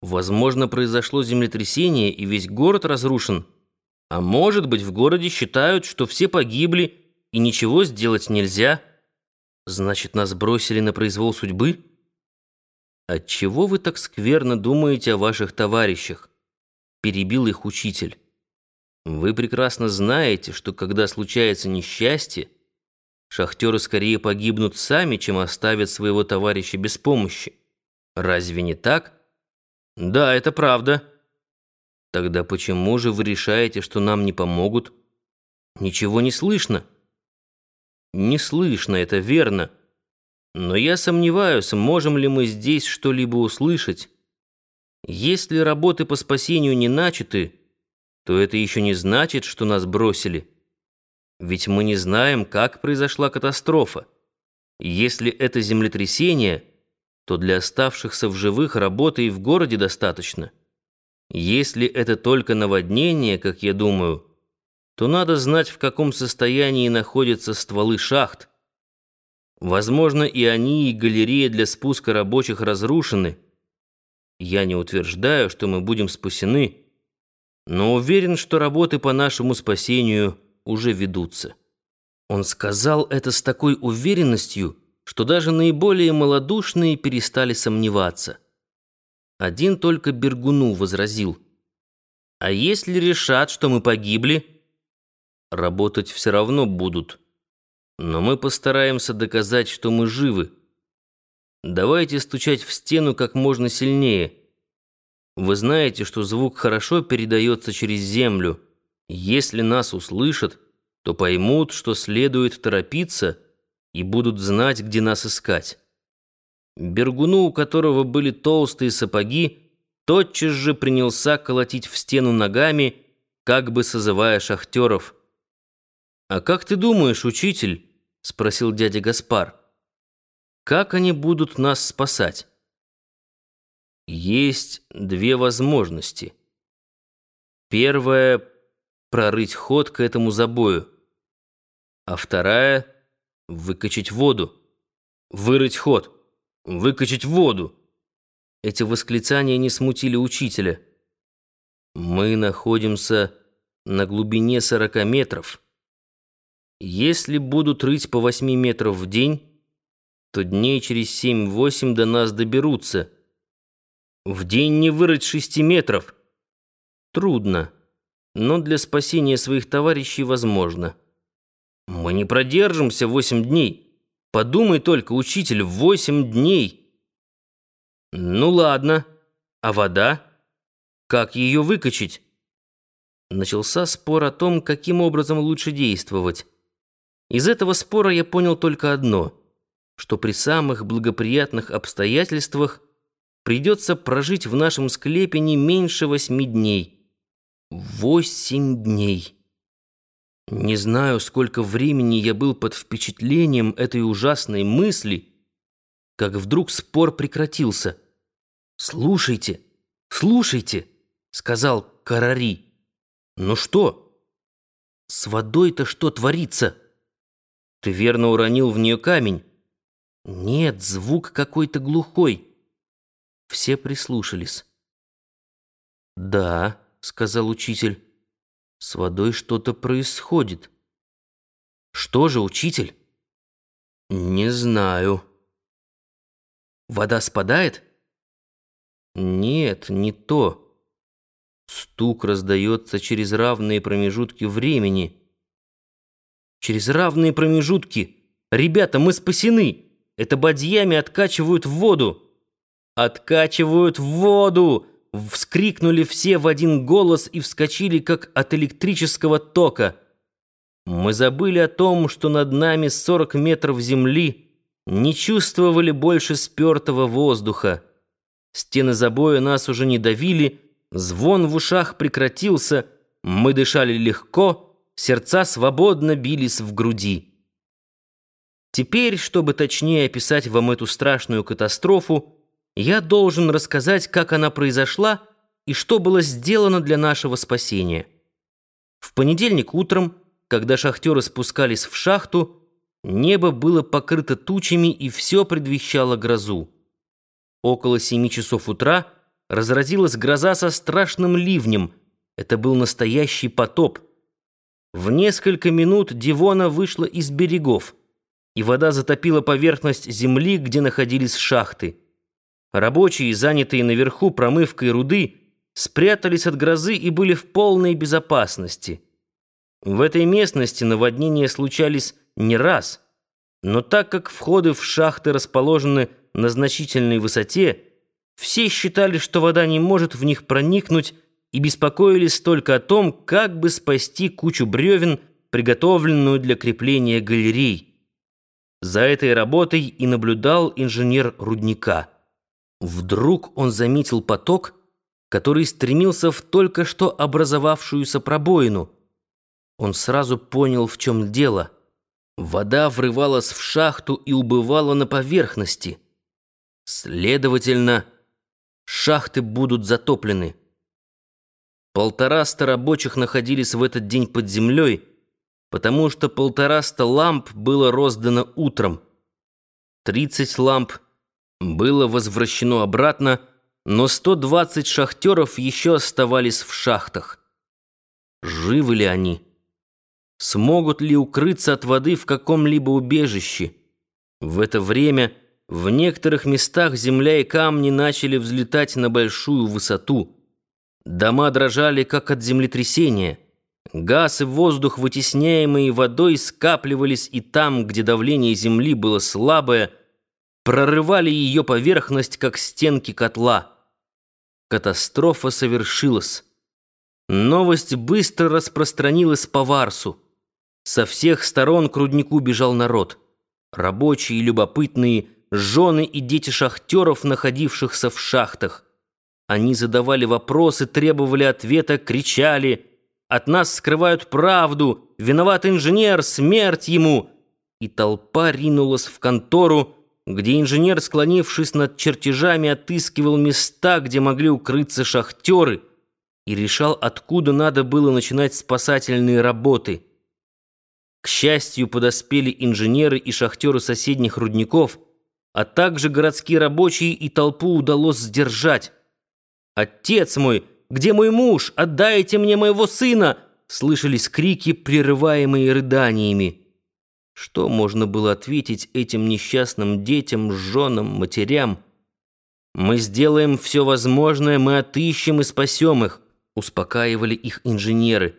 Возможно, произошло землетрясение, и весь город разрушен. А может быть, в городе считают, что все погибли, и ничего сделать нельзя. Значит, нас бросили на произвол судьбы? Отчего вы так скверно думаете о ваших товарищах? Перебил их учитель. Вы прекрасно знаете, что когда случается несчастье, шахтеры скорее погибнут сами, чем оставят своего товарища без помощи. Разве не так? Да, это правда. Тогда почему же вы решаете, что нам не помогут? Ничего не слышно. Не слышно, это верно. Но я сомневаюсь, можем ли мы здесь что-либо услышать. Если работы по спасению не начаты, то это еще не значит, что нас бросили. Ведь мы не знаем, как произошла катастрофа. Если это землетрясение — то для оставшихся в живых работы и в городе достаточно. Если это только наводнение, как я думаю, то надо знать, в каком состоянии находятся стволы шахт. Возможно, и они, и галерея для спуска рабочих разрушены. Я не утверждаю, что мы будем спасены, но уверен, что работы по нашему спасению уже ведутся. Он сказал это с такой уверенностью, что даже наиболее малодушные перестали сомневаться. Один только Бергуну возразил. «А если решат, что мы погибли?» «Работать все равно будут. Но мы постараемся доказать, что мы живы. Давайте стучать в стену как можно сильнее. Вы знаете, что звук хорошо передается через землю. Если нас услышат, то поймут, что следует торопиться — и будут знать, где нас искать. Бергуну, у которого были толстые сапоги, тотчас же принялся колотить в стену ногами, как бы созывая шахтеров. «А как ты думаешь, учитель?» — спросил дядя Гаспар. «Как они будут нас спасать?» «Есть две возможности. Первая — прорыть ход к этому забою, а вторая — Выкачать воду. Вырыть ход. Выкачать воду. Эти восклицания не смутили учителя. Мы находимся на глубине 40 метров. Если будут рыть по 8 метров в день, то дней через 7-8 до нас доберутся. В день не вырыть 6 метров. Трудно, но для спасения своих товарищей возможно. Мы не продержимся восемь дней. Подумай только, учитель, восемь дней. Ну ладно. А вода? Как ее выкачать? Начался спор о том, каким образом лучше действовать. Из этого спора я понял только одно, что при самых благоприятных обстоятельствах придется прожить в нашем склепе не меньше восьми дней. Восемь дней. Не знаю, сколько времени я был под впечатлением этой ужасной мысли, как вдруг спор прекратился. «Слушайте, слушайте», — сказал Карари. «Ну что? С водой-то что творится? Ты верно уронил в нее камень?» «Нет, звук какой-то глухой». Все прислушались. «Да», — сказал учитель. С водой что-то происходит. Что же, учитель? Не знаю. Вода спадает? Нет, не то. Стук раздается через равные промежутки времени. Через равные промежутки. Ребята, мы спасены. Это бадьями откачивают в воду. Откачивают в воду! Вскрикнули все в один голос и вскочили, как от электрического тока. Мы забыли о том, что над нами 40 метров земли, не чувствовали больше спертого воздуха. Стены забоя нас уже не давили, звон в ушах прекратился, мы дышали легко, сердца свободно бились в груди. Теперь, чтобы точнее описать вам эту страшную катастрофу, я должен рассказать, как она произошла и что было сделано для нашего спасения. В понедельник утром, когда шахтеры спускались в шахту, небо было покрыто тучами и все предвещало грозу. Около семи часов утра разразилась гроза со страшным ливнем. Это был настоящий потоп. В несколько минут Дивона вышла из берегов, и вода затопила поверхность земли, где находились шахты. Рабочие, занятые наверху промывкой руды, спрятались от грозы и были в полной безопасности. В этой местности наводнения случались не раз, но так как входы в шахты расположены на значительной высоте, все считали, что вода не может в них проникнуть, и беспокоились только о том, как бы спасти кучу бревен, приготовленную для крепления галерей. За этой работой и наблюдал инженер рудника. Вдруг он заметил поток, который стремился в только что образовавшуюся пробоину. Он сразу понял, в чем дело. Вода врывалась в шахту и убывала на поверхности. Следовательно, шахты будут затоплены. Полтораста рабочих находились в этот день под землей, потому что полтораста ламп было роздано утром. Тридцать ламп было возвращено обратно, но 120 шахтеров еще оставались в шахтах. Живы ли они? Смогут ли укрыться от воды в каком-либо убежище? В это время в некоторых местах земля и камни начали взлетать на большую высоту. Дома дрожали, как от землетрясения. Газ и воздух, вытесняемые водой, скапливались и там, где давление земли было слабое, прорывали ее поверхность, как стенки котла. Катастрофа совершилась. Новость быстро распространилась по Варсу. Со всех сторон к руднику бежал народ. Рабочие, любопытные, жены и дети шахтеров, находившихся в шахтах. Они задавали вопросы, требовали ответа, кричали «От нас скрывают правду! Виноват инженер! Смерть ему!» И толпа ринулась в контору, где инженер, склонившись над чертежами, отыскивал места, где могли укрыться шахтеры, и решал, откуда надо было начинать спасательные работы. К счастью, подоспели инженеры и шахтеры соседних рудников, а также городские рабочие, и толпу удалось сдержать. «Отец мой! Где мой муж? Отдайте мне моего сына!» Слышались крики, прерываемые рыданиями. Что можно было ответить этим несчастным детям, женам, матерям? «Мы сделаем все возможное, мы отыщем и спасем их», успокаивали их инженеры.